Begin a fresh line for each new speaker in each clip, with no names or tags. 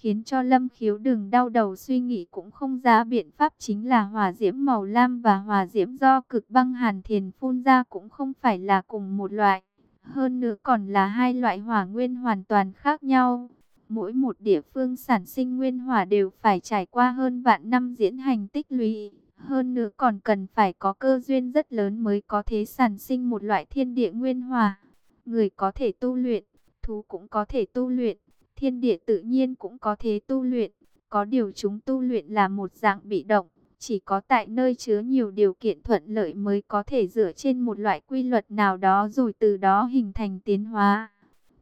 khiến cho Lâm Khiếu đừng đau đầu suy nghĩ cũng không ra biện pháp chính là hỏa diễm màu lam và hỏa diễm do cực băng hàn thiền phun ra cũng không phải là cùng một loại. Hơn nữa còn là hai loại hỏa nguyên hoàn toàn khác nhau. Mỗi một địa phương sản sinh nguyên hỏa đều phải trải qua hơn vạn năm diễn hành tích lũy. Hơn nữa còn cần phải có cơ duyên rất lớn mới có thể sản sinh một loại thiên địa nguyên hỏa. Người có thể tu luyện, thú cũng có thể tu luyện thiên địa tự nhiên cũng có thế tu luyện. Có điều chúng tu luyện là một dạng bị động, chỉ có tại nơi chứa nhiều điều kiện thuận lợi mới có thể dựa trên một loại quy luật nào đó rồi từ đó hình thành tiến hóa.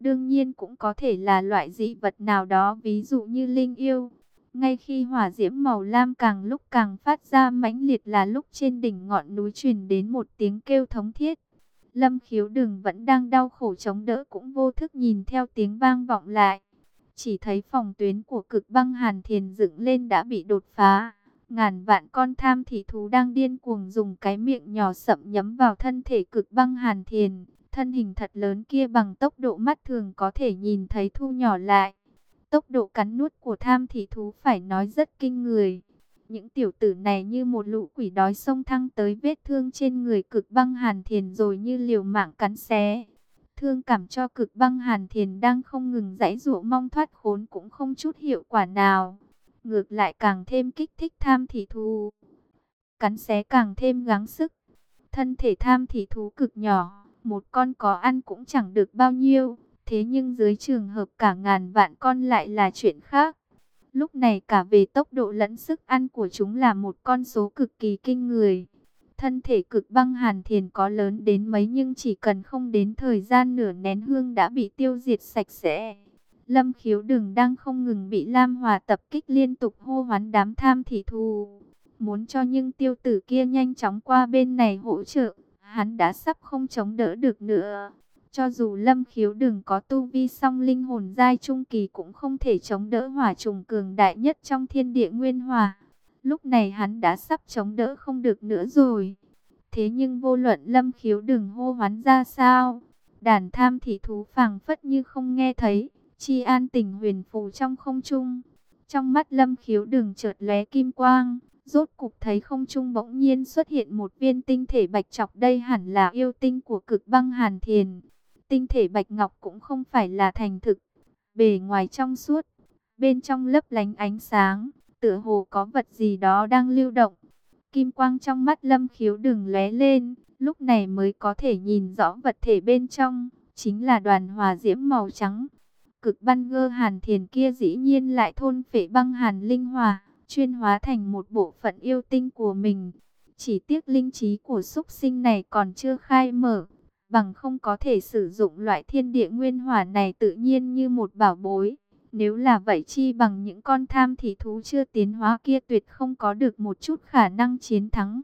Đương nhiên cũng có thể là loại dị vật nào đó ví dụ như linh yêu. Ngay khi hỏa diễm màu lam càng lúc càng phát ra mãnh liệt là lúc trên đỉnh ngọn núi truyền đến một tiếng kêu thống thiết. Lâm khiếu đường vẫn đang đau khổ chống đỡ cũng vô thức nhìn theo tiếng vang vọng lại. Chỉ thấy phòng tuyến của cực băng hàn thiền dựng lên đã bị đột phá. Ngàn vạn con tham thị thú đang điên cuồng dùng cái miệng nhỏ sậm nhấm vào thân thể cực băng hàn thiền. Thân hình thật lớn kia bằng tốc độ mắt thường có thể nhìn thấy thu nhỏ lại. Tốc độ cắn nuốt của tham thị thú phải nói rất kinh người. Những tiểu tử này như một lũ quỷ đói sông thăng tới vết thương trên người cực băng hàn thiền rồi như liều mạng cắn xé thương cảm cho cực băng hàn thiền đang không ngừng giãy dụa mong thoát khốn cũng không chút hiệu quả nào. Ngược lại càng thêm kích thích tham thị thú. Cắn xé càng thêm gắng sức. Thân thể tham thị thú cực nhỏ, một con có ăn cũng chẳng được bao nhiêu. Thế nhưng dưới trường hợp cả ngàn vạn con lại là chuyện khác. Lúc này cả về tốc độ lẫn sức ăn của chúng là một con số cực kỳ kinh người. Thân thể cực băng hàn thiền có lớn đến mấy nhưng chỉ cần không đến thời gian nửa nén hương đã bị tiêu diệt sạch sẽ. Lâm khiếu đừng đang không ngừng bị Lam Hòa tập kích liên tục hô hoán đám tham thị thù. Muốn cho những tiêu tử kia nhanh chóng qua bên này hỗ trợ, hắn đã sắp không chống đỡ được nữa. Cho dù lâm khiếu đừng có tu vi song linh hồn giai trung kỳ cũng không thể chống đỡ hỏa trùng cường đại nhất trong thiên địa nguyên hòa. Lúc này hắn đã sắp chống đỡ không được nữa rồi. Thế nhưng vô luận lâm khiếu đừng hô hoán ra sao. Đàn tham thị thú phảng phất như không nghe thấy. Chi an tình huyền phù trong không trung. Trong mắt lâm khiếu đừng chợt lóe kim quang. Rốt cục thấy không trung bỗng nhiên xuất hiện một viên tinh thể bạch chọc đây hẳn là yêu tinh của cực băng hàn thiền. Tinh thể bạch ngọc cũng không phải là thành thực. Bề ngoài trong suốt, bên trong lấp lánh ánh sáng tựa hồ có vật gì đó đang lưu động. Kim quang trong mắt lâm khiếu đừng lóe lên, lúc này mới có thể nhìn rõ vật thể bên trong, chính là đoàn hòa diễm màu trắng. Cực băng gơ hàn thiền kia dĩ nhiên lại thôn phệ băng hàn linh hòa, chuyên hóa thành một bộ phận yêu tinh của mình. Chỉ tiếc linh trí của súc sinh này còn chưa khai mở, bằng không có thể sử dụng loại thiên địa nguyên hỏa này tự nhiên như một bảo bối. Nếu là vậy chi bằng những con tham thì thú chưa tiến hóa kia tuyệt không có được một chút khả năng chiến thắng.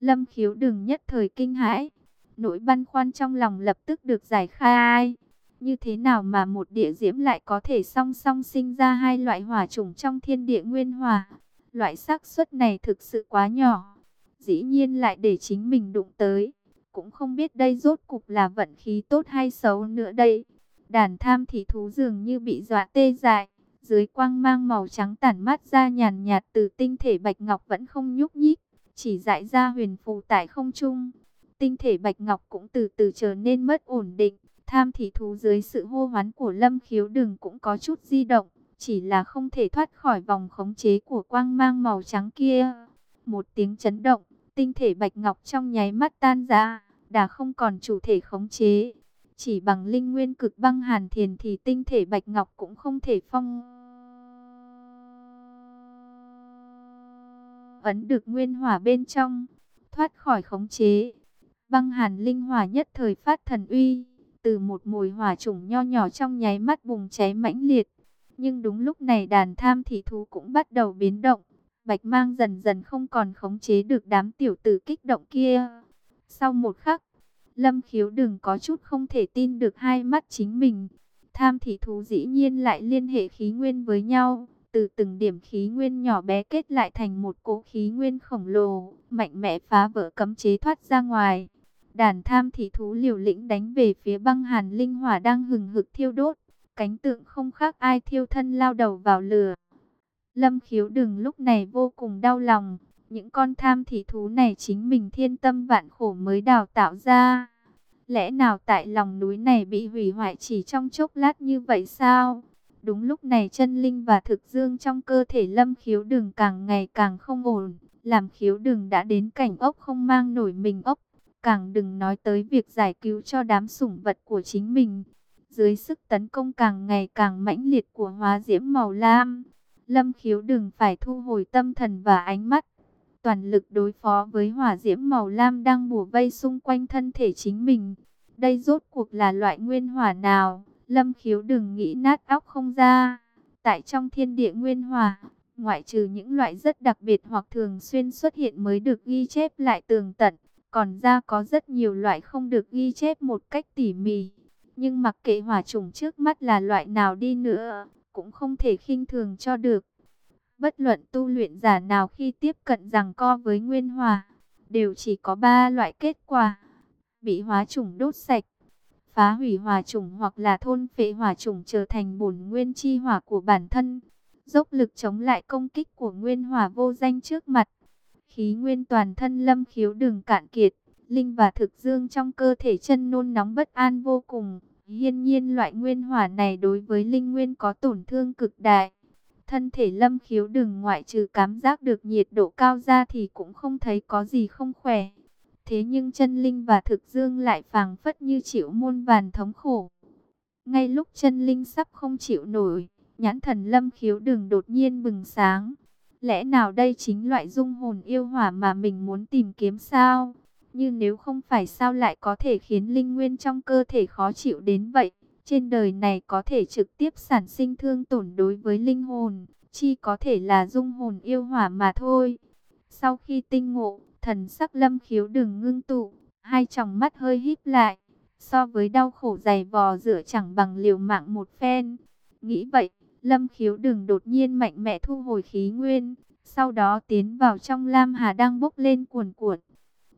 Lâm khiếu đừng nhất thời kinh hãi. Nỗi băn khoăn trong lòng lập tức được giải khai. Như thế nào mà một địa diễm lại có thể song song sinh ra hai loại hỏa chủng trong thiên địa nguyên hòa. Loại xác suất này thực sự quá nhỏ. Dĩ nhiên lại để chính mình đụng tới. Cũng không biết đây rốt cục là vận khí tốt hay xấu nữa đây. Đàn tham thị thú dường như bị dọa tê dại. Dưới quang mang màu trắng tản mát ra nhàn nhạt từ tinh thể bạch ngọc vẫn không nhúc nhích. Chỉ dại ra huyền phù tại không trung. Tinh thể bạch ngọc cũng từ từ trở nên mất ổn định. Tham thị thú dưới sự hô hoán của lâm khiếu đừng cũng có chút di động. Chỉ là không thể thoát khỏi vòng khống chế của quang mang màu trắng kia. Một tiếng chấn động, tinh thể bạch ngọc trong nháy mắt tan ra, đã không còn chủ thể khống chế. Chỉ bằng linh nguyên cực băng hàn thiền thì tinh thể bạch ngọc cũng không thể phong ấn được nguyên hỏa bên trong, thoát khỏi khống chế. Băng hàn linh hỏa nhất thời phát thần uy, từ một mùi hỏa trùng nho nhỏ trong nháy mắt bùng cháy mãnh liệt. Nhưng đúng lúc này đàn tham thị thú cũng bắt đầu biến động, bạch mang dần dần không còn khống chế được đám tiểu tử kích động kia. Sau một khắc, Lâm khiếu đừng có chút không thể tin được hai mắt chính mình. Tham thị thú dĩ nhiên lại liên hệ khí nguyên với nhau. Từ từng điểm khí nguyên nhỏ bé kết lại thành một cỗ khí nguyên khổng lồ, mạnh mẽ phá vỡ cấm chế thoát ra ngoài. Đàn tham thị thú liều lĩnh đánh về phía băng hàn linh hỏa đang hừng hực thiêu đốt. cánh tượng không khác ai thiêu thân lao đầu vào lửa. Lâm khiếu đừng lúc này vô cùng đau lòng, những con tham thị thú này chính mình thiên tâm vạn khổ mới đào tạo ra. Lẽ nào tại lòng núi này bị hủy hoại chỉ trong chốc lát như vậy sao? Đúng lúc này chân linh và thực dương trong cơ thể lâm khiếu đường càng ngày càng không ổn. Làm khiếu đường đã đến cảnh ốc không mang nổi mình ốc. Càng đừng nói tới việc giải cứu cho đám sủng vật của chính mình. Dưới sức tấn công càng ngày càng mãnh liệt của hóa diễm màu lam. Lâm khiếu đường phải thu hồi tâm thần và ánh mắt. Toàn lực đối phó với hỏa diễm màu lam đang bùa vây xung quanh thân thể chính mình. Đây rốt cuộc là loại nguyên hỏa nào? Lâm khiếu đừng nghĩ nát óc không ra. Tại trong thiên địa nguyên hỏa, ngoại trừ những loại rất đặc biệt hoặc thường xuyên xuất hiện mới được ghi chép lại tường tận. Còn ra có rất nhiều loại không được ghi chép một cách tỉ mỉ. Nhưng mặc kệ hỏa trùng trước mắt là loại nào đi nữa, cũng không thể khinh thường cho được. Bất luận tu luyện giả nào khi tiếp cận rằng co với nguyên hòa đều chỉ có ba loại kết quả. Bị hóa trùng đốt sạch, phá hủy hòa trùng hoặc là thôn phệ hòa trùng trở thành bổn nguyên chi hỏa của bản thân, dốc lực chống lại công kích của nguyên hỏa vô danh trước mặt. Khí nguyên toàn thân lâm khiếu đường cạn kiệt, linh và thực dương trong cơ thể chân nôn nóng bất an vô cùng. Hiên nhiên loại nguyên hỏa này đối với linh nguyên có tổn thương cực đại. Thân thể lâm khiếu đường ngoại trừ cảm giác được nhiệt độ cao ra thì cũng không thấy có gì không khỏe. Thế nhưng chân linh và thực dương lại phàng phất như chịu muôn vàn thống khổ. Ngay lúc chân linh sắp không chịu nổi, nhãn thần lâm khiếu đường đột nhiên bừng sáng. Lẽ nào đây chính loại dung hồn yêu hỏa mà mình muốn tìm kiếm sao? Như nếu không phải sao lại có thể khiến linh nguyên trong cơ thể khó chịu đến vậy? Trên đời này có thể trực tiếp sản sinh thương tổn đối với linh hồn, chi có thể là dung hồn yêu hỏa mà thôi. Sau khi tinh ngộ, Thần sắc lâm khiếu đừng ngưng tụ, hai tròng mắt hơi híp lại. So với đau khổ dày vò rửa chẳng bằng liều mạng một phen. Nghĩ vậy, lâm khiếu đừng đột nhiên mạnh mẽ thu hồi khí nguyên. Sau đó tiến vào trong Lam Hà đang bốc lên cuồn cuộn.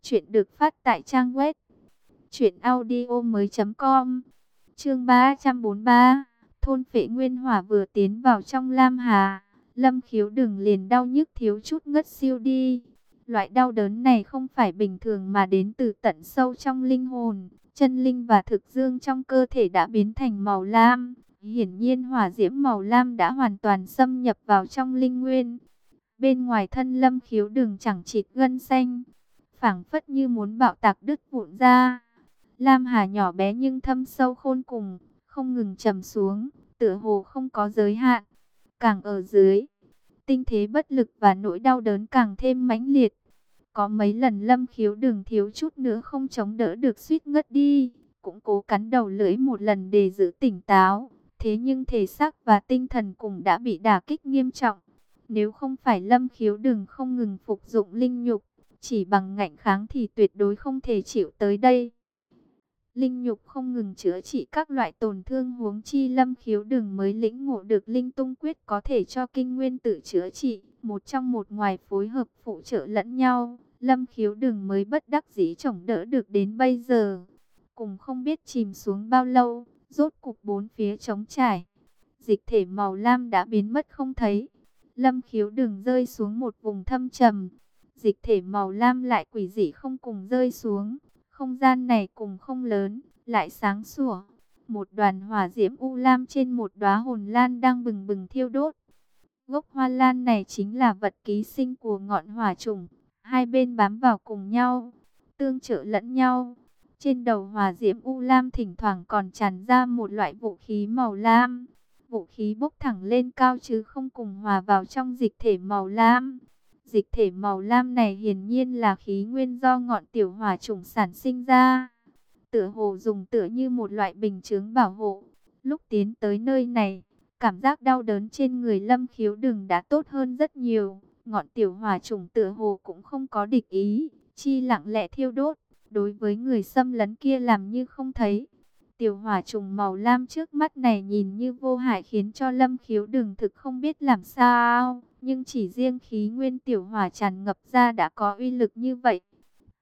Chuyện được phát tại trang web. Chuyện audio mới com. Chương 343. Thôn phệ nguyên hỏa vừa tiến vào trong Lam Hà. Lâm khiếu đừng liền đau nhức thiếu chút ngất siêu đi. Loại đau đớn này không phải bình thường mà đến từ tận sâu trong linh hồn. Chân linh và thực dương trong cơ thể đã biến thành màu lam. Hiển nhiên hỏa diễm màu lam đã hoàn toàn xâm nhập vào trong linh nguyên. Bên ngoài thân lâm khiếu đường chẳng chịt gân xanh. phảng phất như muốn bạo tạc đứt vụn ra. Lam hà nhỏ bé nhưng thâm sâu khôn cùng, không ngừng trầm xuống, tựa hồ không có giới hạn. Càng ở dưới, tinh thế bất lực và nỗi đau đớn càng thêm mãnh liệt. Có mấy lần lâm khiếu đừng thiếu chút nữa không chống đỡ được suýt ngất đi, cũng cố cắn đầu lưỡi một lần để giữ tỉnh táo. Thế nhưng thể xác và tinh thần cũng đã bị đả kích nghiêm trọng. Nếu không phải lâm khiếu đừng không ngừng phục dụng linh nhục, chỉ bằng ngạnh kháng thì tuyệt đối không thể chịu tới đây. Linh nhục không ngừng chữa trị các loại tổn thương huống chi lâm khiếu đừng mới lĩnh ngộ được linh tung quyết có thể cho kinh nguyên tự chữa trị, một trong một ngoài phối hợp phụ trợ lẫn nhau. Lâm khiếu đừng mới bất đắc dĩ chổng đỡ được đến bây giờ. Cùng không biết chìm xuống bao lâu, rốt cục bốn phía trống trải. Dịch thể màu lam đã biến mất không thấy. Lâm khiếu đừng rơi xuống một vùng thâm trầm. Dịch thể màu lam lại quỷ dị không cùng rơi xuống. Không gian này cùng không lớn, lại sáng sủa. Một đoàn hỏa diễm u lam trên một đóa hồn lan đang bừng bừng thiêu đốt. Gốc hoa lan này chính là vật ký sinh của ngọn hỏa trùng hai bên bám vào cùng nhau, tương trợ lẫn nhau. Trên đầu hỏa diễm U Lam thỉnh thoảng còn tràn ra một loại vũ khí màu lam. Vũ khí bốc thẳng lên cao chứ không cùng hòa vào trong dịch thể màu lam. Dịch thể màu lam này hiển nhiên là khí nguyên do ngọn tiểu hỏa trùng sản sinh ra. Tựa hồ dùng tựa như một loại bình chướng bảo hộ. Lúc tiến tới nơi này, cảm giác đau đớn trên người lâm khiếu đừng đã tốt hơn rất nhiều. Ngọn tiểu hỏa trùng tựa hồ cũng không có địch ý, chi lặng lẽ thiêu đốt, đối với người xâm lấn kia làm như không thấy. Tiểu hỏa trùng màu lam trước mắt này nhìn như vô hại khiến cho lâm khiếu đừng thực không biết làm sao, nhưng chỉ riêng khí nguyên tiểu hỏa tràn ngập ra đã có uy lực như vậy.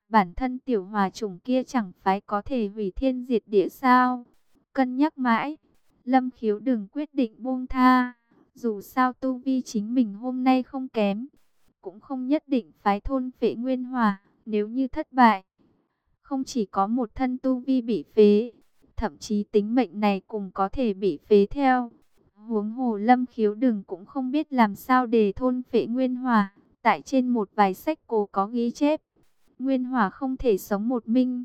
Bản thân tiểu hỏa trùng kia chẳng phải có thể hủy thiên diệt địa sao? Cân nhắc mãi, Lâm khiếu đừng quyết định buông tha. Dù sao tu vi chính mình hôm nay không kém. Cũng không nhất định phái thôn phệ nguyên hòa. Nếu như thất bại. Không chỉ có một thân tu vi bị phế. Thậm chí tính mệnh này cũng có thể bị phế theo. Huống hồ lâm khiếu đừng cũng không biết làm sao để thôn phệ nguyên hòa. Tại trên một vài sách cổ có ghi chép. Nguyên hòa không thể sống một mình.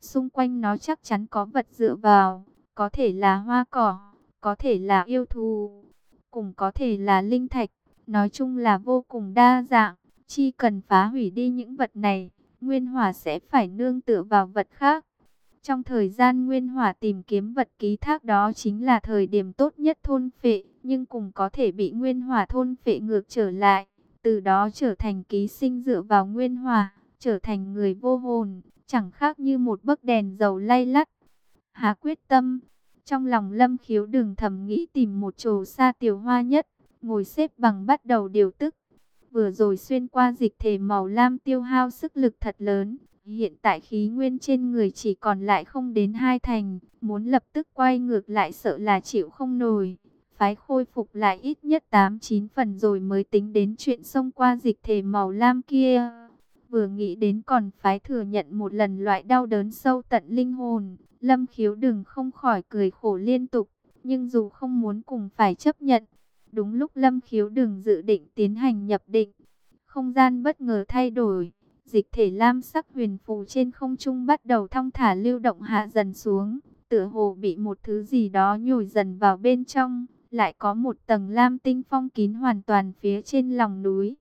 Xung quanh nó chắc chắn có vật dựa vào. Có thể là hoa cỏ, có thể là yêu thù, cũng có thể là linh thạch. Nói chung là vô cùng đa dạng. Chỉ cần phá hủy đi những vật này, Nguyên hòa sẽ phải nương tựa vào vật khác. Trong thời gian Nguyên Hỏa tìm kiếm vật ký thác đó chính là thời điểm tốt nhất thôn phệ, nhưng cũng có thể bị Nguyên Hỏa thôn phệ ngược trở lại, từ đó trở thành ký sinh dựa vào Nguyên Hỏa, trở thành người vô hồn, chẳng khác như một bức đèn dầu lay lắt. Hà quyết tâm, trong lòng lâm khiếu đừng thầm nghĩ tìm một chỗ xa tiểu hoa nhất, ngồi xếp bằng bắt đầu điều tức. Vừa rồi xuyên qua dịch thể màu lam tiêu hao sức lực thật lớn, hiện tại khí nguyên trên người chỉ còn lại không đến hai thành, muốn lập tức quay ngược lại sợ là chịu không nổi. Phái khôi phục lại ít nhất 8-9 phần rồi mới tính đến chuyện xông qua dịch thể màu lam kia. Vừa nghĩ đến còn phái thừa nhận một lần loại đau đớn sâu tận linh hồn, Lâm khiếu đừng không khỏi cười khổ liên tục, nhưng dù không muốn cùng phải chấp nhận. Đúng lúc Lâm khiếu đừng dự định tiến hành nhập định, không gian bất ngờ thay đổi, dịch thể lam sắc huyền phù trên không trung bắt đầu thong thả lưu động hạ dần xuống, tựa hồ bị một thứ gì đó nhồi dần vào bên trong, lại có một tầng lam tinh phong kín hoàn toàn phía trên lòng núi.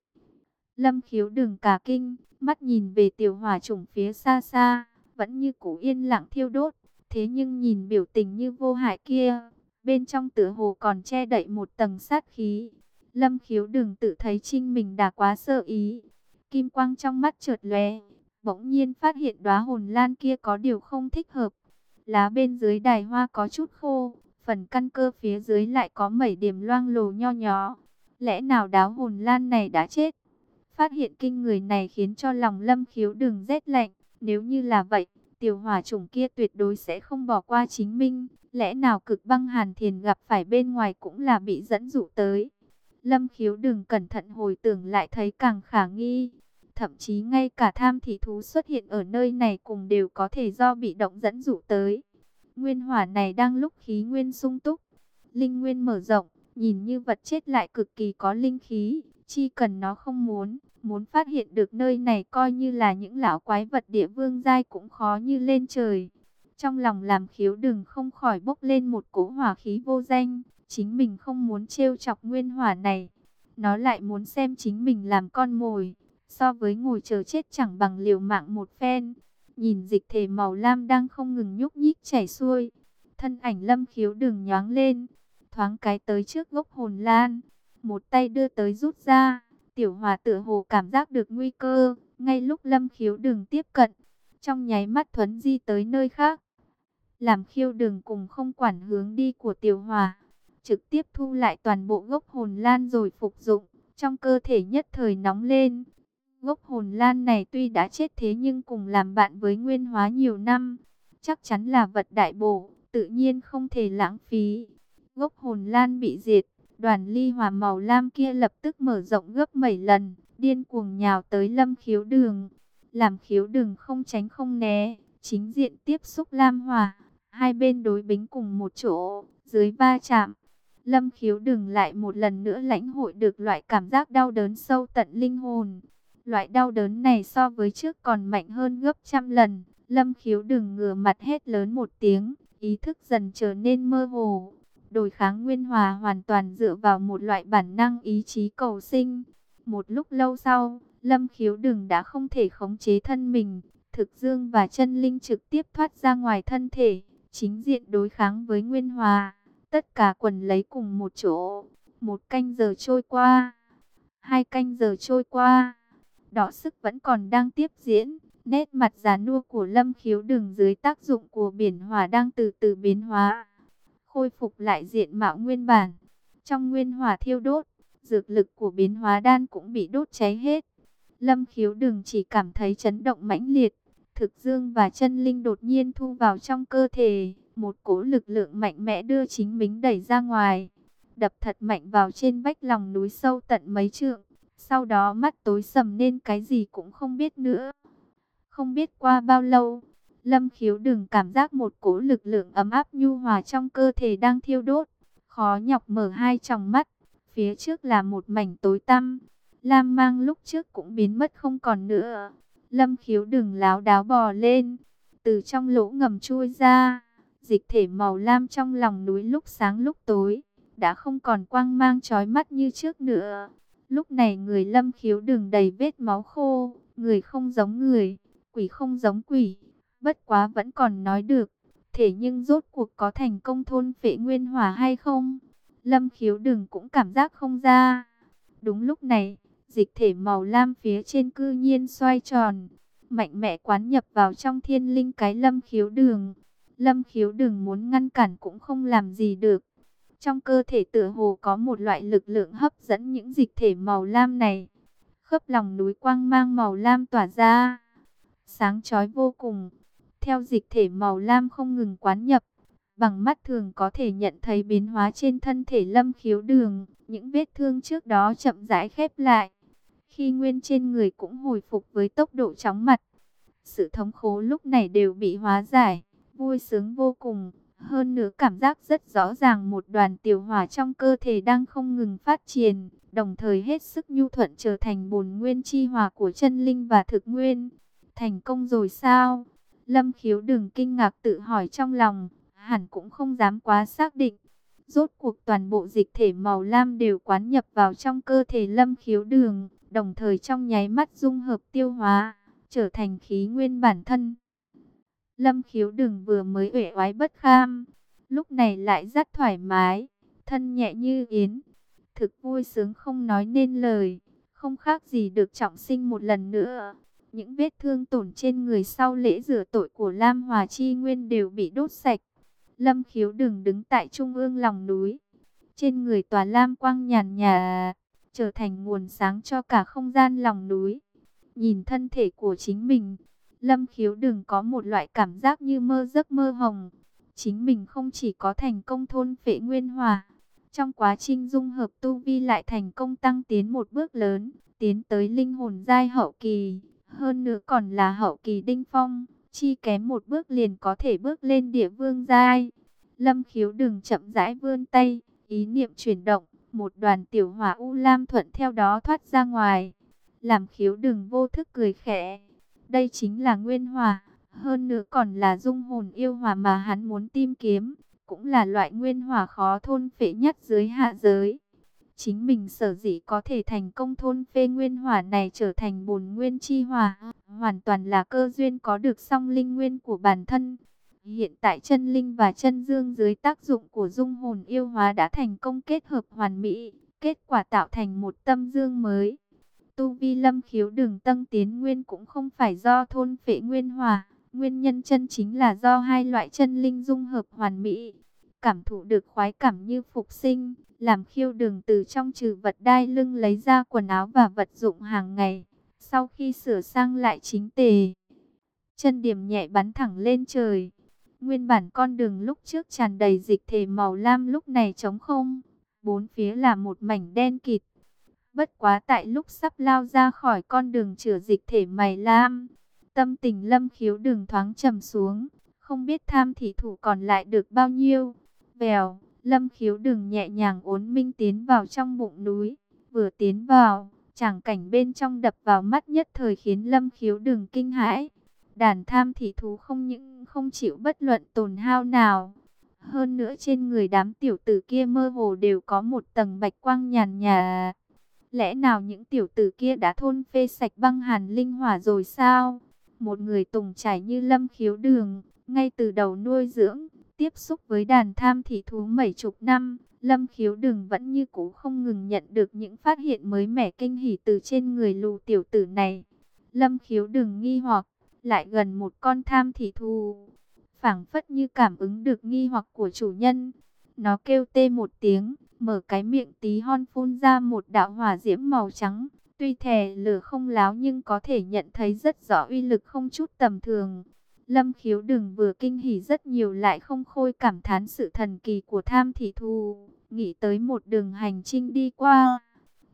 Lâm khiếu đường cả kinh, mắt nhìn về tiểu hỏa trùng phía xa xa, vẫn như cũ yên lặng thiêu đốt. Thế nhưng nhìn biểu tình như vô hại kia, bên trong tựa hồ còn che đậy một tầng sát khí. Lâm khiếu đường tự thấy trinh mình đã quá sợ ý. Kim quang trong mắt chợt lóe, bỗng nhiên phát hiện đóa hồn lan kia có điều không thích hợp. Lá bên dưới đài hoa có chút khô, phần căn cơ phía dưới lại có mẩy điểm loang lồ nho nhỏ. Lẽ nào đáo hồn lan này đã chết? Phát hiện kinh người này khiến cho lòng lâm khiếu Đường rét lạnh. Nếu như là vậy, tiểu hỏa chủng kia tuyệt đối sẽ không bỏ qua chính minh. Lẽ nào cực băng hàn thiền gặp phải bên ngoài cũng là bị dẫn dụ tới. Lâm khiếu Đường cẩn thận hồi tưởng lại thấy càng khả nghi. Thậm chí ngay cả tham thị thú xuất hiện ở nơi này cùng đều có thể do bị động dẫn dụ tới. Nguyên hỏa này đang lúc khí nguyên sung túc. Linh nguyên mở rộng, nhìn như vật chết lại cực kỳ có linh khí. Chỉ cần nó không muốn, Muốn phát hiện được nơi này coi như là những lão quái vật địa vương giai cũng khó như lên trời. Trong lòng làm khiếu đừng không khỏi bốc lên một cỗ hỏa khí vô danh. Chính mình không muốn trêu chọc nguyên hỏa này. Nó lại muốn xem chính mình làm con mồi. So với ngồi chờ chết chẳng bằng liều mạng một phen. Nhìn dịch thể màu lam đang không ngừng nhúc nhích chảy xuôi. Thân ảnh lâm khiếu đường nhoáng lên. Thoáng cái tới trước gốc hồn lan. Một tay đưa tới rút ra Tiểu hòa tựa hồ cảm giác được nguy cơ, ngay lúc lâm khiếu đường tiếp cận, trong nháy mắt thuấn di tới nơi khác. Làm khiêu đường cùng không quản hướng đi của tiểu hòa, trực tiếp thu lại toàn bộ gốc hồn lan rồi phục dụng, trong cơ thể nhất thời nóng lên. Gốc hồn lan này tuy đã chết thế nhưng cùng làm bạn với nguyên hóa nhiều năm, chắc chắn là vật đại bổ, tự nhiên không thể lãng phí. Gốc hồn lan bị diệt, Đoàn ly hòa màu lam kia lập tức mở rộng gấp 7 lần, điên cuồng nhào tới lâm khiếu đường. Làm khiếu đường không tránh không né, chính diện tiếp xúc lam hòa, hai bên đối bính cùng một chỗ, dưới va chạm. Lâm khiếu đường lại một lần nữa lãnh hội được loại cảm giác đau đớn sâu tận linh hồn. Loại đau đớn này so với trước còn mạnh hơn gấp trăm lần. Lâm khiếu đừng ngửa mặt hét lớn một tiếng, ý thức dần trở nên mơ hồ. Đổi kháng nguyên hòa hoàn toàn dựa vào một loại bản năng ý chí cầu sinh. Một lúc lâu sau, Lâm Khiếu Đừng đã không thể khống chế thân mình. Thực dương và chân linh trực tiếp thoát ra ngoài thân thể, chính diện đối kháng với nguyên hòa. Tất cả quần lấy cùng một chỗ. Một canh giờ trôi qua, hai canh giờ trôi qua. Đỏ sức vẫn còn đang tiếp diễn. Nét mặt già nua của Lâm Khiếu Đường dưới tác dụng của biển hòa đang từ từ biến hóa khôi phục lại diện mạo nguyên bản. Trong nguyên hỏa thiêu đốt, dược lực của biến hóa đan cũng bị đốt cháy hết. Lâm khiếu Đường chỉ cảm thấy chấn động mãnh liệt, thực dương và chân linh đột nhiên thu vào trong cơ thể, Một cỗ lực lượng mạnh mẽ đưa chính mình đẩy ra ngoài, đập thật mạnh vào trên vách lòng núi sâu tận mấy trượng. Sau đó mắt tối sầm nên cái gì cũng không biết nữa. Không biết qua bao lâu, Lâm khiếu đừng cảm giác một cỗ lực lượng ấm áp nhu hòa trong cơ thể đang thiêu đốt. Khó nhọc mở hai tròng mắt, phía trước là một mảnh tối tăm. Lam mang lúc trước cũng biến mất không còn nữa. Lâm khiếu đừng láo đáo bò lên, từ trong lỗ ngầm chui ra. Dịch thể màu lam trong lòng núi lúc sáng lúc tối, đã không còn quang mang chói mắt như trước nữa. Lúc này người lâm khiếu đường đầy vết máu khô, người không giống người, quỷ không giống quỷ bất quá vẫn còn nói được. Thế nhưng rốt cuộc có thành công thôn phệ nguyên hỏa hay không? Lâm khiếu đường cũng cảm giác không ra. Đúng lúc này, dịch thể màu lam phía trên cư nhiên xoay tròn. Mạnh mẽ quán nhập vào trong thiên linh cái lâm khiếu đường. Lâm khiếu đường muốn ngăn cản cũng không làm gì được. Trong cơ thể tựa hồ có một loại lực lượng hấp dẫn những dịch thể màu lam này. Khớp lòng núi quang mang màu lam tỏa ra. Sáng chói vô cùng theo dịch thể màu lam không ngừng quán nhập. Bằng mắt thường có thể nhận thấy biến hóa trên thân thể lâm khiếu đường, những vết thương trước đó chậm rãi khép lại. Khi nguyên trên người cũng hồi phục với tốc độ chóng mặt. Sự thống khổ lúc này đều bị hóa giải, vui sướng vô cùng. Hơn nữa cảm giác rất rõ ràng một đoàn tiểu hỏa trong cơ thể đang không ngừng phát triển, đồng thời hết sức nhu thuận trở thành bồn nguyên chi hỏa của chân linh và thực nguyên. Thành công rồi sao? Lâm khiếu đừng kinh ngạc tự hỏi trong lòng, hẳn cũng không dám quá xác định. Rốt cuộc toàn bộ dịch thể màu lam đều quán nhập vào trong cơ thể lâm khiếu đường, đồng thời trong nháy mắt dung hợp tiêu hóa, trở thành khí nguyên bản thân. Lâm khiếu đường vừa mới uể oái bất kham, lúc này lại rất thoải mái, thân nhẹ như yến. Thực vui sướng không nói nên lời, không khác gì được trọng sinh một lần nữa. Những vết thương tổn trên người sau lễ rửa tội của Lam Hòa Chi Nguyên đều bị đốt sạch. Lâm khiếu đừng đứng tại trung ương lòng núi. Trên người tòa Lam quang nhàn nhà, trở thành nguồn sáng cho cả không gian lòng núi. Nhìn thân thể của chính mình, Lâm khiếu đừng có một loại cảm giác như mơ giấc mơ hồng. Chính mình không chỉ có thành công thôn phệ nguyên hòa, trong quá trình dung hợp tu vi lại thành công tăng tiến một bước lớn, tiến tới linh hồn giai hậu kỳ hơn nữa còn là hậu kỳ đinh phong, chi kém một bước liền có thể bước lên địa vương giai. Lâm khiếu đừng chậm rãi vươn tay, ý niệm chuyển động, một đoàn tiểu hỏa u lam thuận theo đó thoát ra ngoài. Làm khiếu đừng vô thức cười khẽ. Đây chính là nguyên hòa hơn nữa còn là dung hồn yêu hòa mà hắn muốn tìm kiếm, cũng là loại nguyên hòa khó thôn phệ nhất dưới hạ giới. Chính mình sở dĩ có thể thành công thôn phê nguyên hỏa này trở thành bồn nguyên chi hỏa, hoàn toàn là cơ duyên có được song linh nguyên của bản thân. Hiện tại chân linh và chân dương dưới tác dụng của dung hồn yêu hóa đã thành công kết hợp hoàn mỹ, kết quả tạo thành một tâm dương mới. Tu vi lâm khiếu đường tăng tiến nguyên cũng không phải do thôn phệ nguyên hòa, nguyên nhân chân chính là do hai loại chân linh dung hợp hoàn mỹ cảm thụ được khoái cảm như phục sinh, làm khiêu đường từ trong trừ vật đai lưng lấy ra quần áo và vật dụng hàng ngày. Sau khi sửa sang lại chính tề, chân điểm nhẹ bắn thẳng lên trời. Nguyên bản con đường lúc trước tràn đầy dịch thể màu lam lúc này trống không, bốn phía là một mảnh đen kịt. Bất quá tại lúc sắp lao ra khỏi con đường chữa dịch thể mày lam, tâm tình lâm khiếu đường thoáng trầm xuống, không biết tham thị thủ còn lại được bao nhiêu. bèo lâm khiếu đường nhẹ nhàng ốn minh tiến vào trong bụng núi. Vừa tiến vào, chẳng cảnh bên trong đập vào mắt nhất thời khiến lâm khiếu đường kinh hãi. Đàn tham thị thú không những không chịu bất luận tổn hao nào. Hơn nữa trên người đám tiểu tử kia mơ hồ đều có một tầng bạch quang nhàn nhạt Lẽ nào những tiểu tử kia đã thôn phê sạch băng hàn linh hỏa rồi sao? Một người tùng trải như lâm khiếu đường, ngay từ đầu nuôi dưỡng, Tiếp xúc với đàn tham thị thú mấy chục năm, Lâm Khiếu đường vẫn như cũ không ngừng nhận được những phát hiện mới mẻ kinh hỉ từ trên người lù tiểu tử này. Lâm Khiếu đường nghi hoặc, lại gần một con tham thị thú, phảng phất như cảm ứng được nghi hoặc của chủ nhân. Nó kêu tê một tiếng, mở cái miệng tí hon phun ra một đạo hỏa diễm màu trắng. Tuy thè lửa không láo nhưng có thể nhận thấy rất rõ uy lực không chút tầm thường. Lâm khiếu đừng vừa kinh hỉ rất nhiều lại không khôi cảm thán sự thần kỳ của tham thị thu nghĩ tới một đường hành trinh đi qua.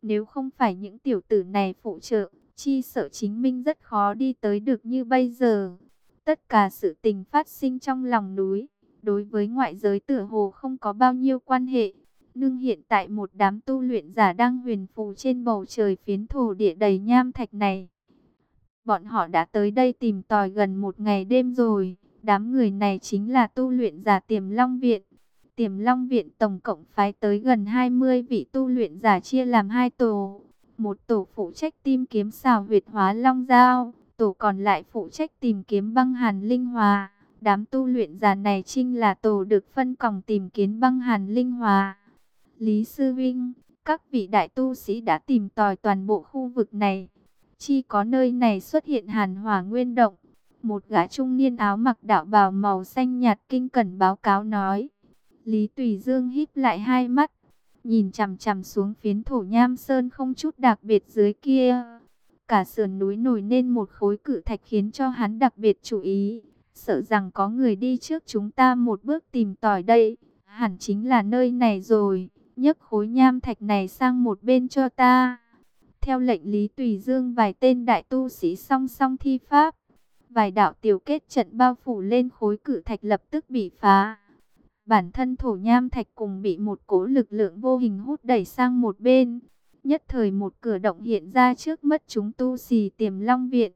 Nếu không phải những tiểu tử này phụ trợ, chi sợ chính minh rất khó đi tới được như bây giờ. Tất cả sự tình phát sinh trong lòng núi, đối với ngoại giới tử hồ không có bao nhiêu quan hệ. Nhưng hiện tại một đám tu luyện giả đang huyền phù trên bầu trời phiến thổ địa đầy nham thạch này. Bọn họ đã tới đây tìm tòi gần một ngày đêm rồi. Đám người này chính là tu luyện giả tiềm long viện. Tiềm long viện tổng cộng phái tới gần 20 vị tu luyện giả chia làm hai tổ. Một tổ phụ trách tìm kiếm xào huyệt hóa long giao. Tổ còn lại phụ trách tìm kiếm băng hàn linh hòa. Đám tu luyện giả này chính là tổ được phân còng tìm kiếm băng hàn linh hòa. Lý Sư Vinh, các vị đại tu sĩ đã tìm tòi toàn bộ khu vực này. Chi có nơi này xuất hiện hàn hỏa nguyên động. Một gã trung niên áo mặc đạo bào màu xanh nhạt kinh cẩn báo cáo nói. Lý Tùy Dương híp lại hai mắt, nhìn chằm chằm xuống phiến thổ nham sơn không chút đặc biệt dưới kia. Cả sườn núi nổi lên một khối cự thạch khiến cho hắn đặc biệt chú ý, sợ rằng có người đi trước chúng ta một bước tìm tòi đây, hẳn chính là nơi này rồi, nhấc khối nham thạch này sang một bên cho ta. Theo lệnh Lý Tùy Dương vài tên đại tu sĩ song song thi pháp, vài đạo tiểu kết trận bao phủ lên khối cử thạch lập tức bị phá. Bản thân thổ nham thạch cùng bị một cỗ lực lượng vô hình hút đẩy sang một bên. Nhất thời một cửa động hiện ra trước mắt chúng tu xì tiềm long viện.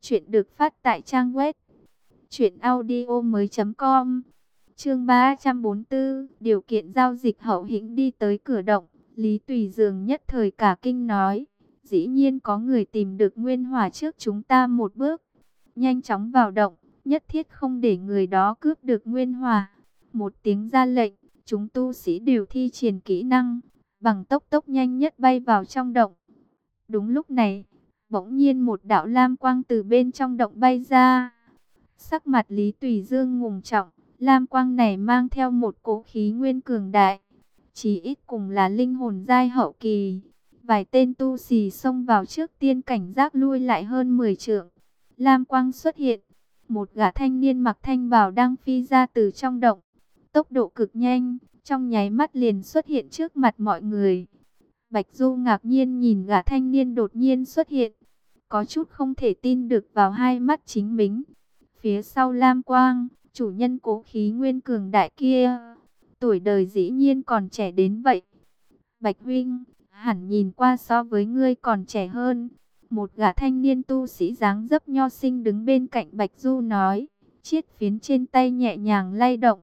Chuyện được phát tại trang web chuyện audio mới com Chương 344, điều kiện giao dịch hậu hĩnh đi tới cửa động, Lý Tùy Dường nhất thời cả kinh nói, dĩ nhiên có người tìm được nguyên hỏa trước chúng ta một bước. Nhanh chóng vào động, nhất thiết không để người đó cướp được nguyên hỏa. Một tiếng ra lệnh, chúng tu sĩ đều thi triển kỹ năng, bằng tốc tốc nhanh nhất bay vào trong động. Đúng lúc này, bỗng nhiên một đạo lam quang từ bên trong động bay ra. Sắc mặt Lý Tùy Dương ngùng trọng, lam quang này mang theo một cỗ khí nguyên cường đại. Chỉ ít cùng là linh hồn giai hậu kỳ. Vài tên tu sĩ xông vào trước tiên cảnh giác lui lại hơn 10 trượng. Lam quang xuất hiện. Một gã thanh niên mặc thanh bào đang phi ra từ trong động. Tốc độ cực nhanh, trong nháy mắt liền xuất hiện trước mặt mọi người. Bạch Du ngạc nhiên nhìn gã thanh niên đột nhiên xuất hiện. Có chút không thể tin được vào hai mắt chính mình. Phía sau Lam Quang, chủ nhân cố khí nguyên cường đại kia. Tuổi đời dĩ nhiên còn trẻ đến vậy. Bạch Huynh, hẳn nhìn qua so với ngươi còn trẻ hơn. Một gã thanh niên tu sĩ dáng dấp nho sinh đứng bên cạnh Bạch Du nói. Chiết phiến trên tay nhẹ nhàng lay động.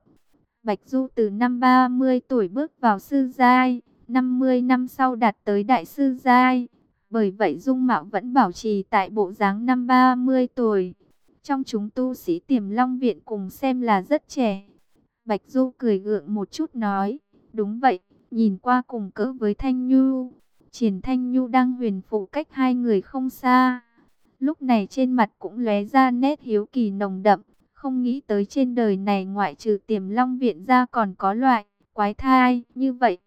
Bạch Du từ năm 30 tuổi bước vào sư giai, 50 năm sau đạt tới đại sư giai. Bởi vậy dung mạo vẫn bảo trì tại bộ dáng năm 30 tuổi. Trong chúng tu sĩ tiềm long viện cùng xem là rất trẻ. Bạch Du cười gượng một chút nói, đúng vậy, nhìn qua cùng cỡ với Thanh Nhu. Triển Thanh Nhu đang huyền phụ cách hai người không xa. Lúc này trên mặt cũng lóe ra nét hiếu kỳ nồng đậm. Không nghĩ tới trên đời này ngoại trừ tiềm long viện ra còn có loại quái thai như vậy.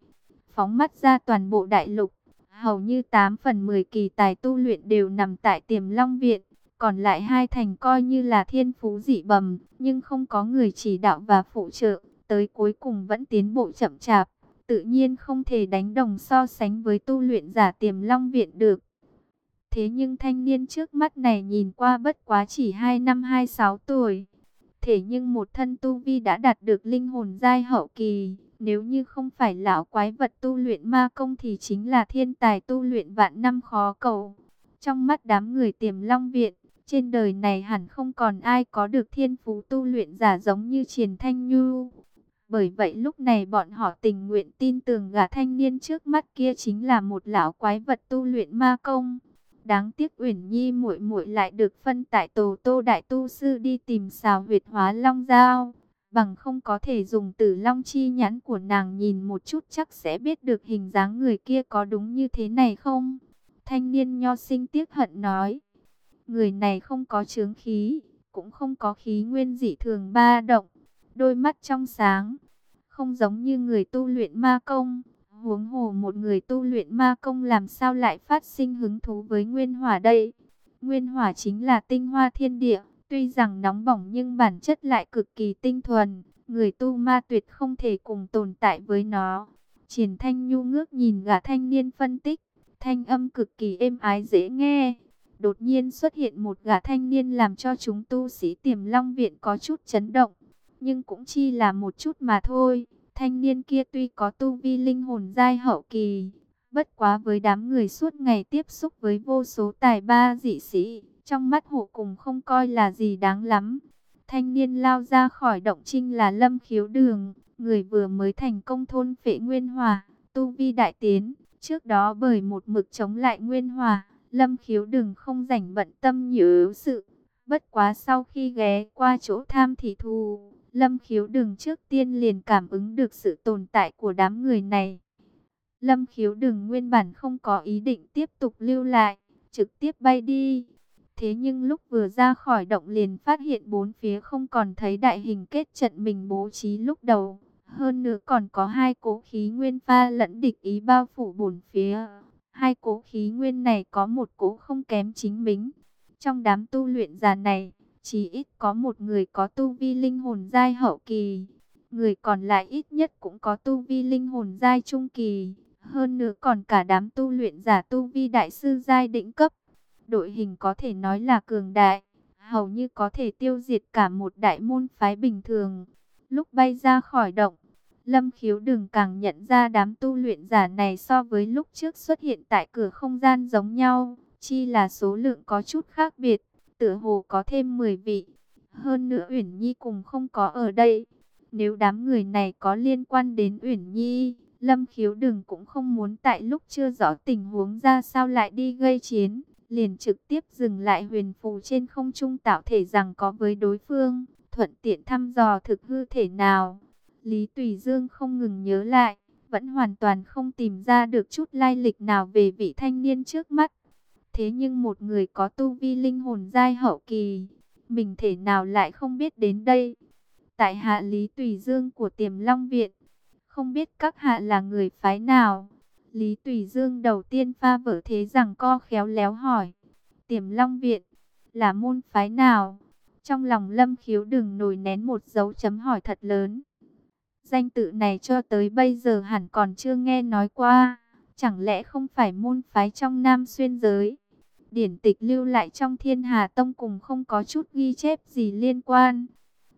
Phóng mắt ra toàn bộ đại lục, hầu như 8 phần 10 kỳ tài tu luyện đều nằm tại tiềm long viện. Còn lại hai thành coi như là thiên phú dị bẩm nhưng không có người chỉ đạo và phụ trợ, tới cuối cùng vẫn tiến bộ chậm chạp. Tự nhiên không thể đánh đồng so sánh với tu luyện giả tiềm long viện được. Thế nhưng thanh niên trước mắt này nhìn qua bất quá chỉ 2 năm 26 tuổi Thế nhưng một thân tu vi đã đạt được linh hồn giai hậu kỳ, nếu như không phải lão quái vật tu luyện ma công thì chính là thiên tài tu luyện vạn năm khó cầu. Trong mắt đám người tiềm long viện, trên đời này hẳn không còn ai có được thiên phú tu luyện giả giống như Triền Thanh Nhu. Bởi vậy lúc này bọn họ tình nguyện tin tưởng gã thanh niên trước mắt kia chính là một lão quái vật tu luyện ma công. Đáng tiếc Uyển Nhi muội muội lại được phân tại tổ Tô đại tu sư đi tìm xào huyệt hóa long dao bằng không có thể dùng Tử Long chi nhãn của nàng nhìn một chút chắc sẽ biết được hình dáng người kia có đúng như thế này không? Thanh niên nho sinh tiếc hận nói, người này không có chướng khí, cũng không có khí nguyên dị thường ba động, đôi mắt trong sáng, không giống như người tu luyện ma công Huống hồ một người tu luyện ma công làm sao lại phát sinh hứng thú với nguyên hỏa đây? Nguyên hỏa chính là tinh hoa thiên địa, tuy rằng nóng bỏng nhưng bản chất lại cực kỳ tinh thuần. Người tu ma tuyệt không thể cùng tồn tại với nó. Triển Thanh Nhu ngước nhìn gã thanh niên phân tích, thanh âm cực kỳ êm ái dễ nghe. Đột nhiên xuất hiện một gã thanh niên làm cho chúng tu sĩ tiềm long viện có chút chấn động. Nhưng cũng chi là một chút mà thôi. Thanh niên kia tuy có tu vi linh hồn giai hậu kỳ, bất quá với đám người suốt ngày tiếp xúc với vô số tài ba dị sĩ, trong mắt hộ cùng không coi là gì đáng lắm. Thanh niên lao ra khỏi động trinh là lâm khiếu đường, người vừa mới thành công thôn phệ nguyên hòa, tu vi đại tiến. Trước đó bởi một mực chống lại nguyên hòa, lâm khiếu đường không rảnh bận tâm nhiều sự. Bất quá sau khi ghé qua chỗ tham thị thù, lâm khiếu đường trước tiên liền cảm ứng được sự tồn tại của đám người này. Lâm khiếu đường nguyên bản không có ý định tiếp tục lưu lại, trực tiếp bay đi. Thế nhưng lúc vừa ra khỏi động liền phát hiện bốn phía không còn thấy đại hình kết trận mình bố trí lúc đầu. Hơn nữa còn có hai cố khí nguyên pha lẫn địch ý bao phủ bốn phía. Hai cố khí nguyên này có một cố không kém chính mình. Trong đám tu luyện giả này, chỉ ít có một người có tu vi linh hồn giai hậu kỳ. Người còn lại ít nhất cũng có tu vi linh hồn giai trung kỳ. Hơn nữa còn cả đám tu luyện giả tu vi đại sư giai đỉnh cấp đội hình có thể nói là cường đại, hầu như có thể tiêu diệt cả một đại môn phái bình thường. Lúc bay ra khỏi động, Lâm Khiếu đừng càng nhận ra đám tu luyện giả này so với lúc trước xuất hiện tại cửa không gian giống nhau, chi là số lượng có chút khác biệt, tựa hồ có thêm 10 vị. Hơn nữa Uyển Nhi cùng không có ở đây. Nếu đám người này có liên quan đến Uyển Nhi, Lâm Khiếu đừng cũng không muốn tại lúc chưa rõ tình huống ra sao lại đi gây chiến liền trực tiếp dừng lại huyền phù trên không trung tạo thể rằng có với đối phương, thuận tiện thăm dò thực hư thể nào. Lý Tùy Dương không ngừng nhớ lại, vẫn hoàn toàn không tìm ra được chút lai lịch nào về vị thanh niên trước mắt. Thế nhưng một người có tu vi linh hồn giai hậu kỳ, mình thể nào lại không biết đến đây. Tại hạ Lý Tùy Dương của Tiềm Long Viện, không biết các hạ là người phái nào. Lý Tùy Dương đầu tiên pha vỡ thế rằng co khéo léo hỏi. Tiềm Long Viện, là môn phái nào? Trong lòng lâm khiếu đừng nổi nén một dấu chấm hỏi thật lớn. Danh tự này cho tới bây giờ hẳn còn chưa nghe nói qua. Chẳng lẽ không phải môn phái trong Nam Xuyên giới? Điển tịch lưu lại trong thiên hà tông cùng không có chút ghi chép gì liên quan.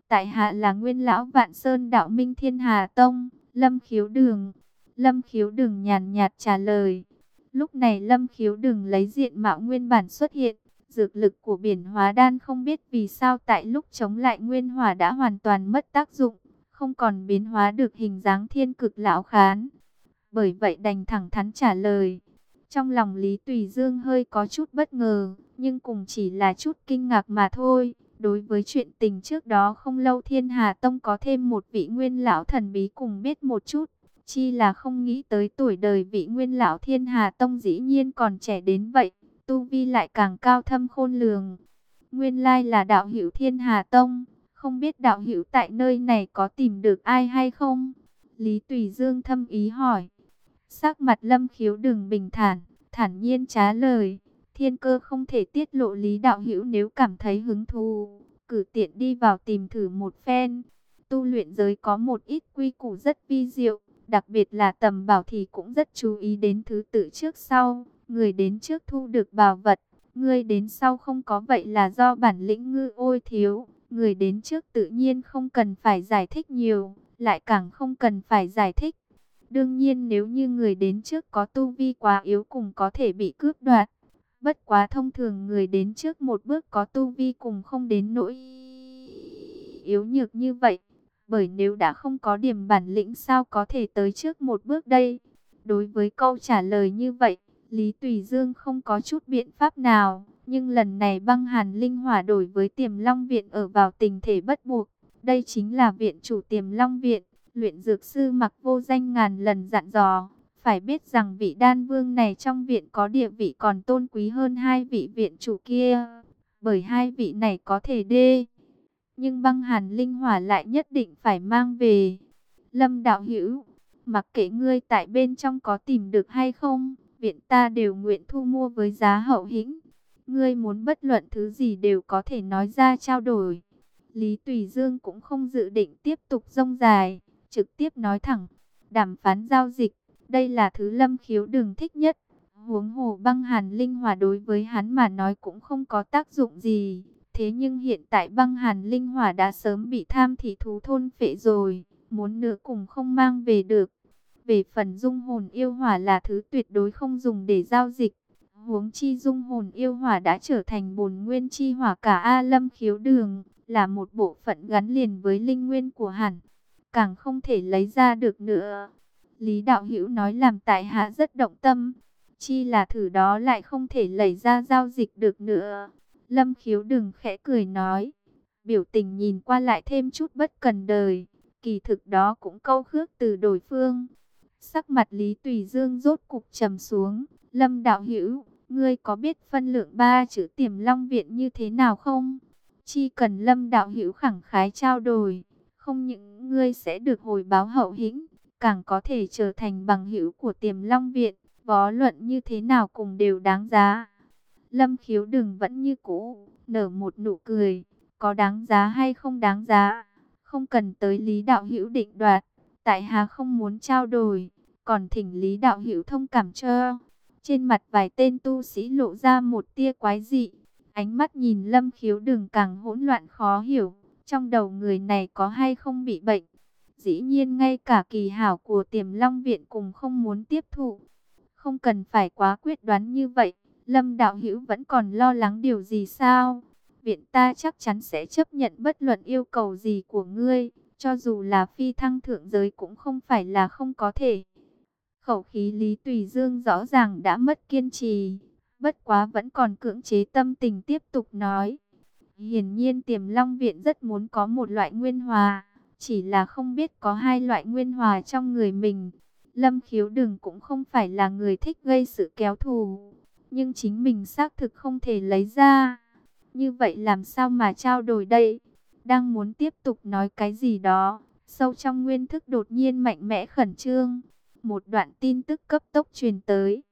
Tại hạ là nguyên lão vạn sơn đạo minh thiên hà tông, lâm khiếu đường. Lâm khiếu đường nhàn nhạt trả lời. Lúc này Lâm khiếu đường lấy diện mạo nguyên bản xuất hiện. Dược lực của biển hóa đan không biết vì sao tại lúc chống lại nguyên hỏa đã hoàn toàn mất tác dụng. Không còn biến hóa được hình dáng thiên cực lão khán. Bởi vậy đành thẳng thắn trả lời. Trong lòng Lý Tùy Dương hơi có chút bất ngờ, nhưng cùng chỉ là chút kinh ngạc mà thôi. Đối với chuyện tình trước đó không lâu Thiên Hà Tông có thêm một vị nguyên lão thần bí cùng biết một chút. Chi là không nghĩ tới tuổi đời vị nguyên lão thiên hà tông dĩ nhiên còn trẻ đến vậy, tu vi lại càng cao thâm khôn lường. Nguyên lai là đạo hữu thiên hà tông, không biết đạo hữu tại nơi này có tìm được ai hay không? Lý Tùy Dương thâm ý hỏi. Sắc mặt lâm khiếu đừng bình thản, thản nhiên trả lời. Thiên cơ không thể tiết lộ lý đạo hữu nếu cảm thấy hứng thú, cử tiện đi vào tìm thử một phen. Tu luyện giới có một ít quy củ rất vi diệu, Đặc biệt là tầm bảo thì cũng rất chú ý đến thứ tự trước sau. Người đến trước thu được bảo vật, người đến sau không có vậy là do bản lĩnh ngư ôi thiếu. Người đến trước tự nhiên không cần phải giải thích nhiều, lại càng không cần phải giải thích. Đương nhiên nếu như người đến trước có tu vi quá yếu cùng có thể bị cướp đoạt. Bất quá thông thường người đến trước một bước có tu vi cùng không đến nỗi yếu nhược như vậy. Bởi nếu đã không có điểm bản lĩnh sao có thể tới trước một bước đây? Đối với câu trả lời như vậy, Lý Tùy Dương không có chút biện pháp nào. Nhưng lần này băng hàn linh hỏa đổi với tiềm long viện ở vào tình thể bất buộc. Đây chính là viện chủ tiềm long viện. Luyện dược sư mặc vô danh ngàn lần dặn dò. Phải biết rằng vị đan vương này trong viện có địa vị còn tôn quý hơn hai vị viện chủ kia. Bởi hai vị này có thể đê nhưng băng hàn linh hỏa lại nhất định phải mang về. Lâm đạo hữu, mặc kệ ngươi tại bên trong có tìm được hay không, viện ta đều nguyện thu mua với giá hậu hĩnh. Ngươi muốn bất luận thứ gì đều có thể nói ra trao đổi. Lý Tùy Dương cũng không dự định tiếp tục rông dài, trực tiếp nói thẳng, đàm phán giao dịch, đây là thứ lâm khiếu đường thích nhất. Huống hồ băng hàn linh Hòa đối với hắn mà nói cũng không có tác dụng gì. Thế nhưng hiện tại băng hàn linh hỏa đã sớm bị tham thị thú thôn phệ rồi, muốn nữa cùng không mang về được. Về phần dung hồn yêu hỏa là thứ tuyệt đối không dùng để giao dịch. Huống chi dung hồn yêu hỏa đã trở thành bồn nguyên chi hỏa cả A lâm khiếu đường, là một bộ phận gắn liền với linh nguyên của hẳn. Càng không thể lấy ra được nữa. Lý Đạo Hữu nói làm tại hạ rất động tâm. Chi là thử đó lại không thể lấy ra giao dịch được nữa. Lâm khiếu đường khẽ cười nói. Biểu tình nhìn qua lại thêm chút bất cần đời. Kỳ thực đó cũng câu khước từ đối phương. Sắc mặt Lý Tùy Dương rốt cục trầm xuống. Lâm đạo hữu, ngươi có biết phân lượng ba chữ tiềm long viện như thế nào không? Chi cần lâm đạo hữu khẳng khái trao đổi. Không những ngươi sẽ được hồi báo hậu hĩnh, càng có thể trở thành bằng hữu của tiềm long viện. bó luận như thế nào cùng đều đáng giá. Lâm khiếu đừng vẫn như cũ, nở một nụ cười. Có đáng giá hay không đáng giá, không cần tới lý đạo hữu định đoạt. Tại hà không muốn trao đổi, còn thỉnh lý đạo hữu thông cảm cho. Trên mặt vài tên tu sĩ lộ ra một tia quái dị. Ánh mắt nhìn lâm khiếu đừng càng hỗn loạn khó hiểu. Trong đầu người này có hay không bị bệnh. Dĩ nhiên ngay cả kỳ hảo của tiềm long viện cùng không muốn tiếp thụ. Không cần phải quá quyết đoán như vậy. Lâm đạo hữu vẫn còn lo lắng điều gì sao? Viện ta chắc chắn sẽ chấp nhận bất luận yêu cầu gì của ngươi. Cho dù là phi thăng thượng giới cũng không phải là không có thể. Khẩu khí Lý Tùy Dương rõ ràng đã mất kiên trì. Bất quá vẫn còn cưỡng chế tâm tình tiếp tục nói. Hiển nhiên tiềm long viện rất muốn có một loại nguyên hòa. Chỉ là không biết có hai loại nguyên hòa trong người mình. Lâm khiếu đừng cũng không phải là người thích gây sự kéo thù. Nhưng chính mình xác thực không thể lấy ra. Như vậy làm sao mà trao đổi đây? Đang muốn tiếp tục nói cái gì đó. Sâu trong nguyên thức đột nhiên mạnh mẽ khẩn trương. Một đoạn tin tức cấp tốc truyền tới.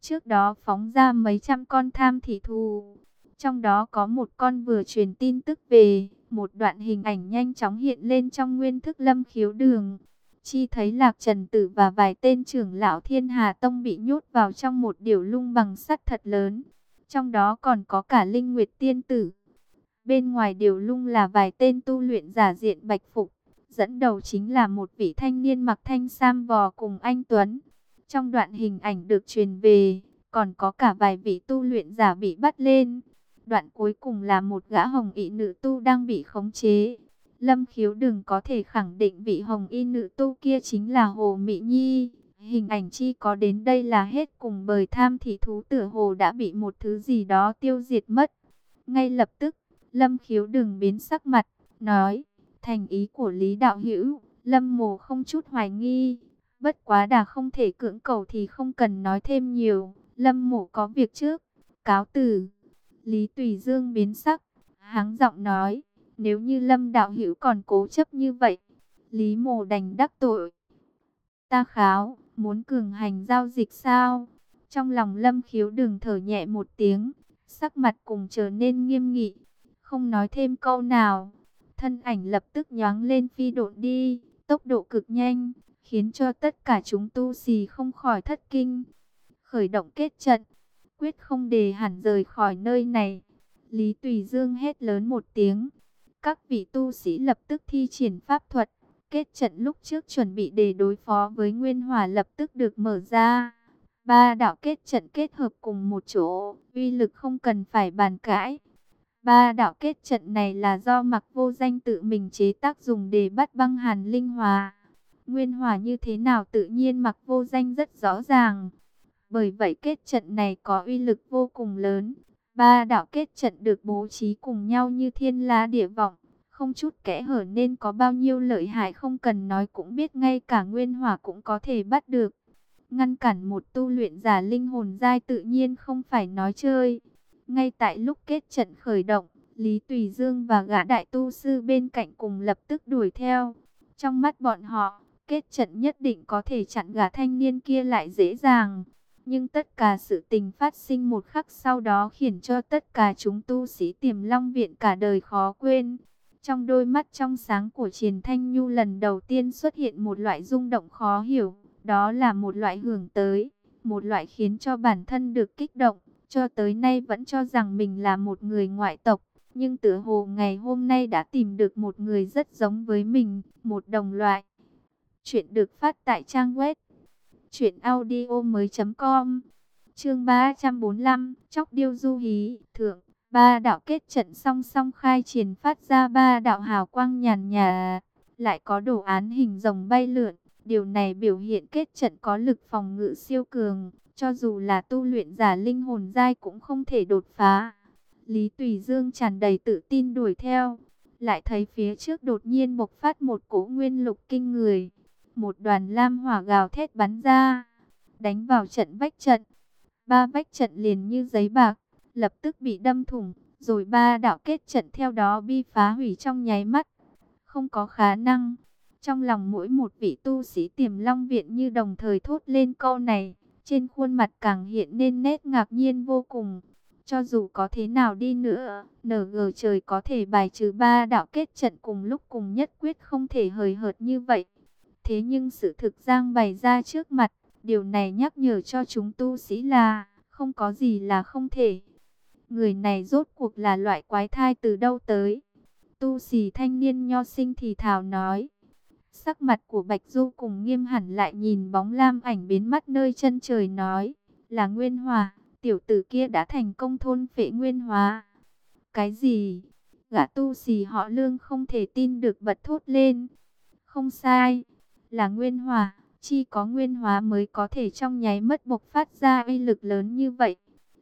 Trước đó phóng ra mấy trăm con tham thị thù. Trong đó có một con vừa truyền tin tức về. Một đoạn hình ảnh nhanh chóng hiện lên trong nguyên thức lâm khiếu đường. Chi thấy Lạc Trần Tử và vài tên trưởng lão Thiên Hà Tông bị nhốt vào trong một điều lung bằng sắt thật lớn. Trong đó còn có cả Linh Nguyệt Tiên Tử. Bên ngoài điều lung là vài tên tu luyện giả diện bạch phục. Dẫn đầu chính là một vị thanh niên mặc thanh sam vò cùng anh Tuấn. Trong đoạn hình ảnh được truyền về, còn có cả vài vị tu luyện giả bị bắt lên. Đoạn cuối cùng là một gã hồng y nữ tu đang bị khống chế. Lâm khiếu đừng có thể khẳng định vị hồng y nữ tu kia chính là Hồ Mỹ Nhi. Hình ảnh chi có đến đây là hết cùng bởi tham thì thú tử hồ đã bị một thứ gì đó tiêu diệt mất. Ngay lập tức, Lâm khiếu đừng biến sắc mặt, nói, thành ý của Lý Đạo Hữu Lâm mồ không chút hoài nghi. Bất quá đà không thể cưỡng cầu thì không cần nói thêm nhiều. Lâm mộ có việc trước, cáo từ. Lý Tùy Dương biến sắc, háng giọng nói, nếu như Lâm đạo hữu còn cố chấp như vậy, Lý Mộ đành đắc tội. Ta kháo, muốn cường hành giao dịch sao? Trong lòng Lâm khiếu đừng thở nhẹ một tiếng, sắc mặt cùng trở nên nghiêm nghị, không nói thêm câu nào. Thân ảnh lập tức nhoáng lên phi độn đi, tốc độ cực nhanh, khiến cho tất cả chúng tu xì không khỏi thất kinh. Khởi động kết trận, quyết không để hẳn rời khỏi nơi này. Lý Tùy Dương hét lớn một tiếng, các vị tu sĩ lập tức thi triển pháp thuật. Kết trận lúc trước chuẩn bị để đối phó với Nguyên Hòa lập tức được mở ra. Ba đạo kết trận kết hợp cùng một chỗ, uy lực không cần phải bàn cãi. Ba đạo kết trận này là do mặc vô danh tự mình chế tác dùng để bắt băng hàn linh hòa. Nguyên hòa như thế nào tự nhiên mặc vô danh rất rõ ràng. Bởi vậy kết trận này có uy lực vô cùng lớn, Ba đạo kết trận được bố trí cùng nhau như thiên la địa vọng, không chút kẽ hở nên có bao nhiêu lợi hại không cần nói cũng biết ngay cả nguyên hỏa cũng có thể bắt được. Ngăn cản một tu luyện giả linh hồn giai tự nhiên không phải nói chơi. Ngay tại lúc kết trận khởi động, Lý Tùy Dương và gã đại tu sư bên cạnh cùng lập tức đuổi theo. Trong mắt bọn họ, kết trận nhất định có thể chặn gã thanh niên kia lại dễ dàng. Nhưng tất cả sự tình phát sinh một khắc sau đó khiến cho tất cả chúng tu sĩ tiềm long viện cả đời khó quên. Trong đôi mắt trong sáng của Triền Thanh Nhu lần đầu tiên xuất hiện một loại rung động khó hiểu. Đó là một loại hưởng tới, một loại khiến cho bản thân được kích động. Cho tới nay vẫn cho rằng mình là một người ngoại tộc. Nhưng tự hồ ngày hôm nay đã tìm được một người rất giống với mình, một đồng loại. Chuyện được phát tại trang web chuyệnaudio mới.com Chương 345 Chóc điêu du hí Thượng Ba đạo kết trận song song khai triển phát ra ba đạo hào quang nhàn nhà Lại có đồ án hình rồng bay lượn Điều này biểu hiện kết trận có lực phòng ngự siêu cường Cho dù là tu luyện giả linh hồn dai cũng không thể đột phá Lý Tùy Dương tràn đầy tự tin đuổi theo Lại thấy phía trước đột nhiên bộc phát một cỗ nguyên lục kinh người một đoàn lam hỏa gào thét bắn ra, đánh vào trận vách trận. Ba vách trận liền như giấy bạc, lập tức bị đâm thủng, rồi ba đạo kết trận theo đó bi phá hủy trong nháy mắt. Không có khả năng. Trong lòng mỗi một vị tu sĩ tiềm long viện như đồng thời thốt lên câu này, trên khuôn mặt càng hiện nên nét ngạc nhiên vô cùng. Cho dù có thế nào đi nữa, NG trời có thể bài trừ ba đạo kết trận cùng lúc cùng nhất quyết không thể hời hợt như vậy. Thế nhưng sự thực giang bày ra trước mặt, điều này nhắc nhở cho chúng tu sĩ là không có gì là không thể. Người này rốt cuộc là loại quái thai từ đâu tới? Tu sĩ thanh niên nho sinh thì thào nói. Sắc mặt của Bạch Du cùng nghiêm hẳn lại nhìn bóng lam ảnh biến mất nơi chân trời nói. Là Nguyên Hòa, tiểu tử kia đã thành công thôn phệ Nguyên Hòa. Cái gì? Gã tu xì họ lương không thể tin được bật thốt lên. Không sai, là nguyên hòa, chi có nguyên hòa mới có thể trong nháy mất bộc phát ra uy lực lớn như vậy.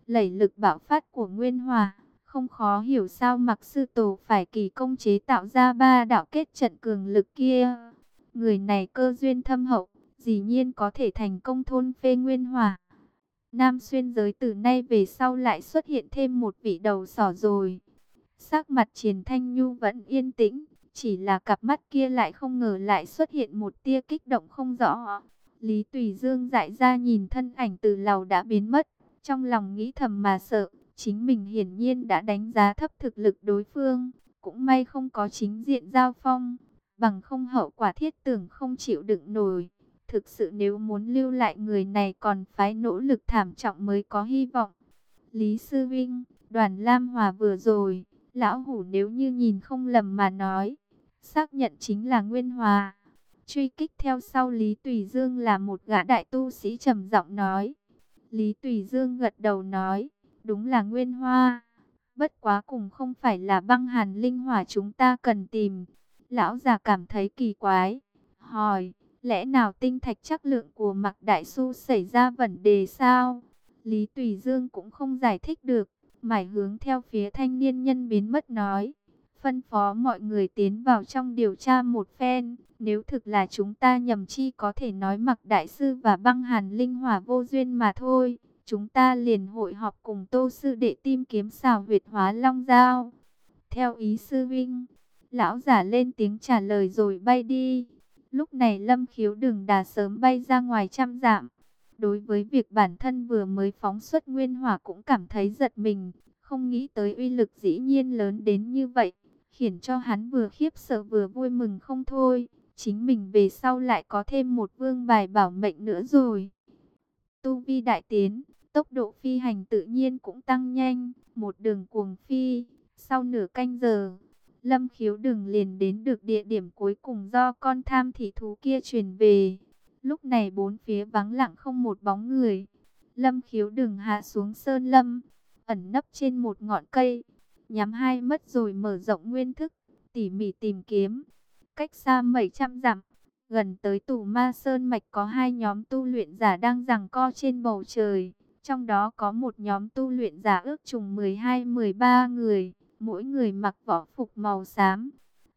Lẩy lực bạo phát của nguyên hòa, không khó hiểu sao mặc sư tổ phải kỳ công chế tạo ra ba đạo kết trận cường lực kia. Người này cơ duyên thâm hậu, dĩ nhiên có thể thành công thôn phê nguyên hòa. Nam xuyên giới từ nay về sau lại xuất hiện thêm một vị đầu sỏ rồi. Sắc mặt triển thanh nhu vẫn yên tĩnh, chỉ là cặp mắt kia lại không ngờ lại xuất hiện một tia kích động không rõ. Lý Tùy Dương dại ra nhìn thân ảnh từ lầu đã biến mất. Trong lòng nghĩ thầm mà sợ. Chính mình hiển nhiên đã đánh giá thấp thực lực đối phương. Cũng may không có chính diện giao phong. Bằng không hậu quả thiết tưởng không chịu đựng nổi. Thực sự nếu muốn lưu lại người này còn phải nỗ lực thảm trọng mới có hy vọng. Lý Sư Vinh, đoàn Lam Hòa vừa rồi, lão hủ nếu như nhìn không lầm mà nói, xác nhận chính là Nguyên Hòa. Truy kích theo sau Lý Tùy Dương là một gã đại tu sĩ trầm giọng nói. Lý Tùy Dương gật đầu nói, đúng là Nguyên Hoa. Bất quá cùng không phải là băng hàn linh hỏa chúng ta cần tìm. Lão già cảm thấy kỳ quái, hỏi, lẽ nào tinh thạch chắc lượng của Mạc Đại Xu xảy ra vấn đề sao? Lý Tùy Dương cũng không giải thích được, mải hướng theo phía thanh niên nhân biến mất nói phân phó mọi người tiến vào trong điều tra một phen. Nếu thực là chúng ta nhầm chi có thể nói mặc đại sư và băng hàn linh hỏa vô duyên mà thôi. Chúng ta liền hội họp cùng tô sư để tìm kiếm xào huyệt hóa long giao. Theo ý sư Vinh, lão giả lên tiếng trả lời rồi bay đi. Lúc này lâm khiếu đừng đà sớm bay ra ngoài trăm dặm. Đối với việc bản thân vừa mới phóng xuất nguyên hỏa cũng cảm thấy giật mình, không nghĩ tới uy lực dĩ nhiên lớn đến như vậy khiến cho hắn vừa khiếp sợ vừa vui mừng không thôi. Chính mình về sau lại có thêm một vương bài bảo mệnh nữa rồi. Tu vi đại tiến, tốc độ phi hành tự nhiên cũng tăng nhanh, một đường cuồng phi. Sau nửa canh giờ, Lâm khiếu đừng liền đến được địa điểm cuối cùng do con tham thị thú kia truyền về. Lúc này bốn phía vắng lặng không một bóng người. Lâm khiếu đừng hạ xuống sơn lâm, ẩn nấp trên một ngọn cây nhắm hai mắt rồi mở rộng nguyên thức, tỉ mỉ tìm kiếm. Cách xa mấy trăm dặm, gần tới tù ma sơn mạch có hai nhóm tu luyện giả đang giằng co trên bầu trời. Trong đó có một nhóm tu luyện giả ước chừng 12-13 người, mỗi người mặc võ phục màu xám.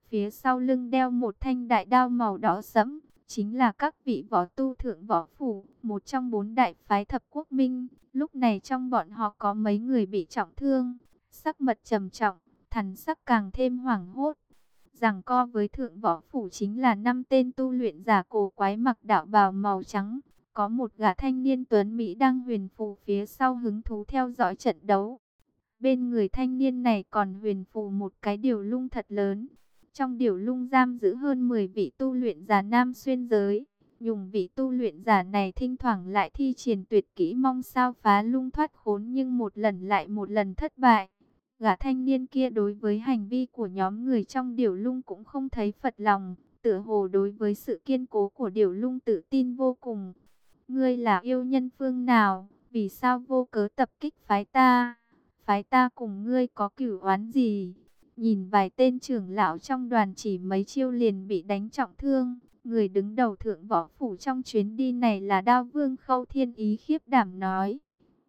Phía sau lưng đeo một thanh đại đao màu đỏ sẫm, chính là các vị võ tu thượng võ phủ, một trong bốn đại phái thập quốc minh. Lúc này trong bọn họ có mấy người bị trọng thương, sắc mật trầm trọng, thần sắc càng thêm hoảng hốt. Rằng co với thượng võ phủ chính là năm tên tu luyện giả cổ quái mặc đạo bào màu trắng, có một gã thanh niên tuấn Mỹ đang huyền phù phía sau hứng thú theo dõi trận đấu. Bên người thanh niên này còn huyền phù một cái điều lung thật lớn. Trong điều lung giam giữ hơn 10 vị tu luyện giả nam xuyên giới. Nhùng vị tu luyện giả này thỉnh thoảng lại thi triển tuyệt kỹ mong sao phá lung thoát khốn nhưng một lần lại một lần thất bại. Gã thanh niên kia đối với hành vi của nhóm người trong điều lung cũng không thấy phật lòng, tựa hồ đối với sự kiên cố của điều lung tự tin vô cùng. Ngươi là yêu nhân phương nào, vì sao vô cớ tập kích phái ta? Phái ta cùng ngươi có cửu oán gì? Nhìn vài tên trưởng lão trong đoàn chỉ mấy chiêu liền bị đánh trọng thương. Người đứng đầu thượng võ phủ trong chuyến đi này là Đao Vương Khâu Thiên Ý khiếp đảm nói.